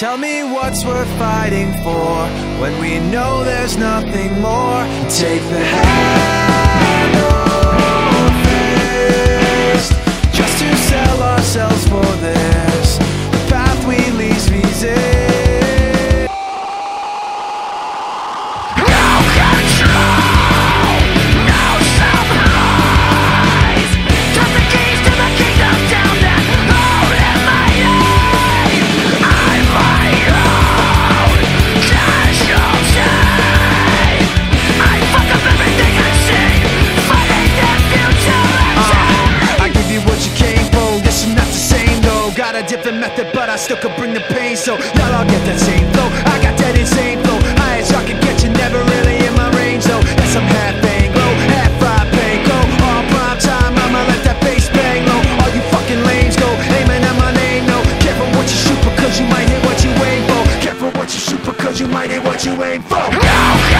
Tell me what's worth fighting for when we know there's nothing more. Take the hand. method, but I still could bring the pain. So y'all all get that same flow. I got that insane flow. High as I can get you, never really in my range though. that's some half Anglo, half fried pain. Go All prime time, I'ma let that bass bang low. All you fucking lanes go aiming at my name. No, careful what you shoot because you might hit what you aim for. Careful what you shoot because you might hit what you aim for. No!